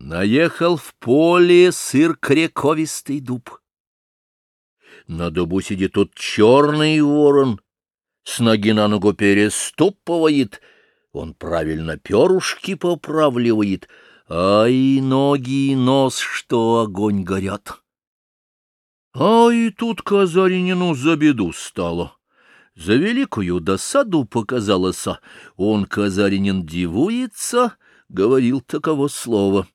Наехал в поле сыр крековистый дуб. На дубу сидит тот черный ворон, с ноги на ногу переступывает, он правильно перушки поправливает, а и ноги и нос, что огонь горят. А и тут Казаринину за беду стало. За великую досаду показалось, он, Казаринин, дивуется, говорил таково слово.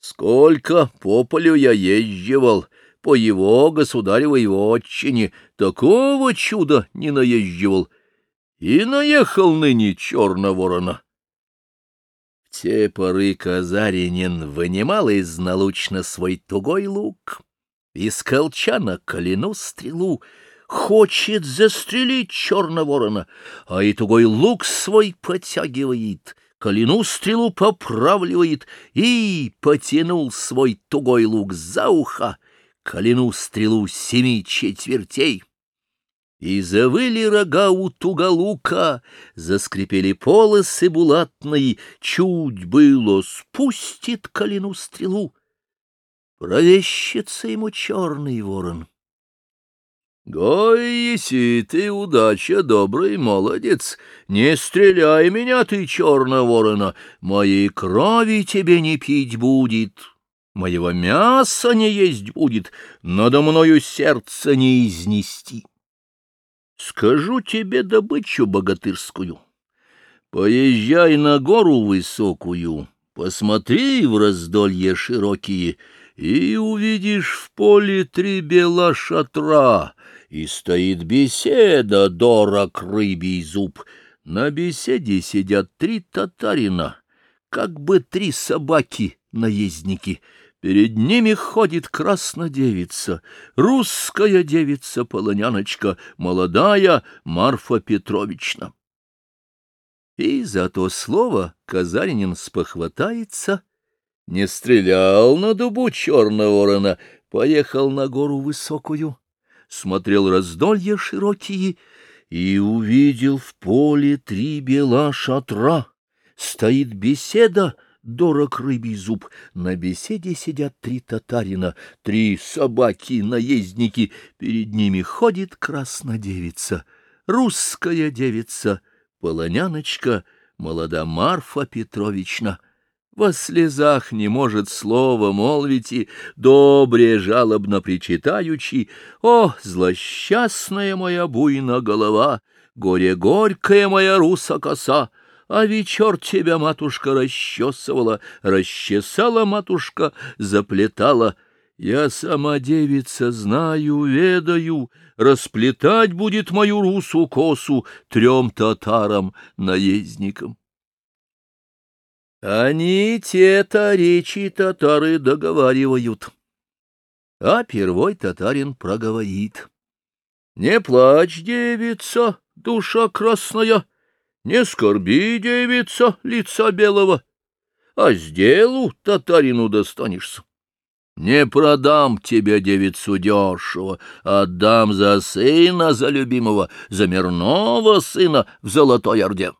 Сколько по полю я езживал, по его государевой отчине, такого чуда не наезживал, и наехал ныне черна ворона. В те поры Казаринин вынимал из налучно свой тугой лук, из колчана колену стрелу, хочет застрелить черного ворона, а и тугой лук свой подтягивает — колену стрелу поправливает и потянул свой тугой лук за ухо, колену стрелу семи четвертей. И завыли рога у туголука, заскрипели полосы булатные, чуть было спустит колену стрелу. Провещится ему черный ворон. Гой, еси ты удача, добрый молодец, не стреляй меня ты, черная ворона, моей крови тебе не пить будет, моего мяса не есть будет, надо мною сердце не изнести. Скажу тебе добычу богатырскую, поезжай на гору высокую, посмотри в раздолье широкие, и увидишь в поле три бела шатра, и стоит беседа, дорог рыбий зуб. На беседе сидят три татарина, как бы три собаки-наездники. Перед ними ходит краснодевица, русская девица-полоняночка, молодая Марфа Петровична. И за то слово Казаринин спохватается, не стрелял на дубу черного ворона, поехал на гору высокую смотрел раздолья широкие и увидел в поле три бела шатра. Стоит беседа, дорог рыбий зуб. На беседе сидят три татарина, три собаки-наездники. Перед ними ходит краснодевица, русская девица, полоняночка, молода Марфа Петровична — во слезах не может слова молвить и, добре жалобно причитаючи, «О, злосчастная моя буйна голова, горе горькая моя руса коса!» А вечер тебя матушка расчесывала, расчесала матушка, заплетала. Я сама девица знаю, ведаю, расплетать будет мою русу косу трем татарам-наездникам. Они те-то речи татары договаривают. А первой татарин проговорит. Не плачь, девица, душа красная, не скорби, девица, лица белого, а с делу татарину достанешься. Не продам тебе девицу дешево, отдам за сына, за любимого, за мирного сына в Золотой Орде.